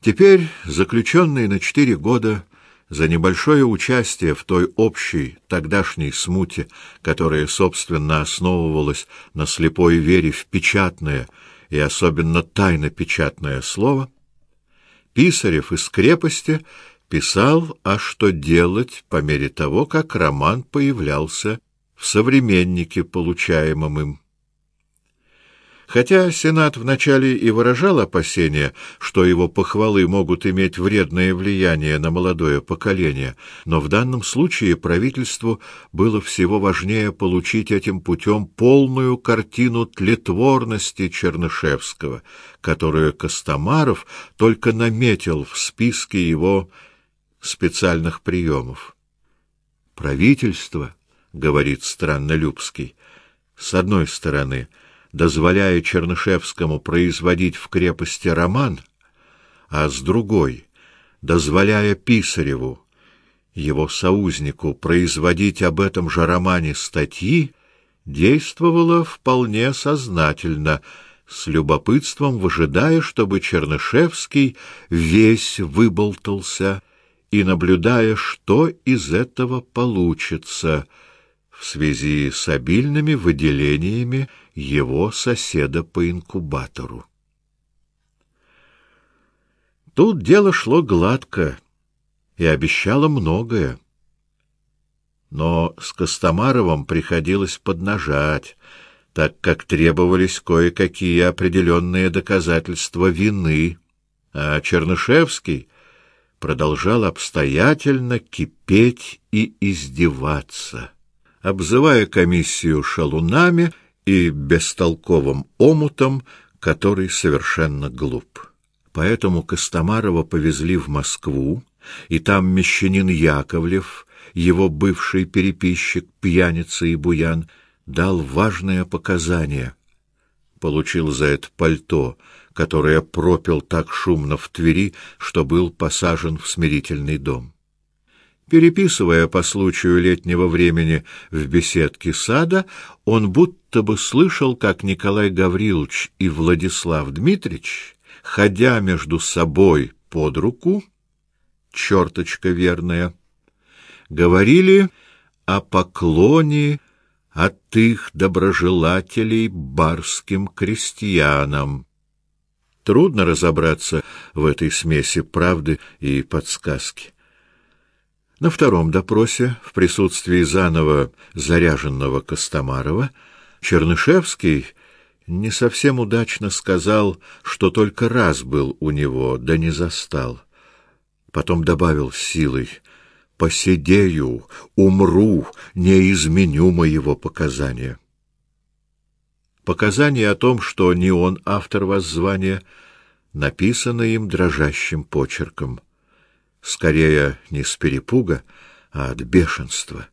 Теперь, заключенный на четыре года за небольшое участие в той общей тогдашней смуте, которая, собственно, основывалась на слепой вере в печатное и особенно тайно-печатное слово, Писарев из крепости писал, а что делать по мере того, как роман появлялся в современнике, получаемом им. Хотя Сенат вначале и выражал опасения, что его похвалы могут иметь вредное влияние на молодое поколение, но в данном случае правительству было всего важнее получить этим путем полную картину тлетворности Чернышевского, которую Костомаров только наметил в списке его специальных приемов. «Правительство», — говорит Страннолюбский, — «с одной стороны — дозволяя Чернышевскому производить в крепости роман, а с другой дозволяя Писареву, его соузнику, производить об этом же романе статьи, действовала вполне сознательно, с любопытством выжидая, чтобы Чернышевский весь выболтался и наблюдая, что из этого получится в связи с обильными выделениями его соседа по инкубатору. Тут дело шло гладко и обещало многое. Но с Костомаровым приходилось поднажать, так как требовались кое-какие определенные доказательства вины, а Чернышевский продолжал обстоятельно кипеть и издеваться, обзывая комиссию шалунами и бестолковым омутом, который совершенно глуп. Поэтому Костомарова повезли в Москву, и там мещанин Яковлев, его бывший переписчик, пьяница и буян, дал важное показание. Получил за это пальто, которое пропил так шумно в Твери, что был посажен в смирительный дом. Переписывая по случаю летнего времени в беседке сада, он будто бы слышал, как Николай Гаврилович и Владислав Дмитрич, ходя между собой под руку, черточка верная, говорили о поклоне от их доброжелателей барским крестьянам. Трудно разобраться в этой смеси правды и подсказки. На втором допросе, в присутствии заново заряженного Костомарова, Чернышевский не совсем удачно сказал, что только раз был у него, да не застал. Потом добавил силой «Поседею, умру, не изменю моего показания». Показание о том, что не он автор воззвания, написано им дрожащим почерком — скорее не с перепуга, а от бешенства.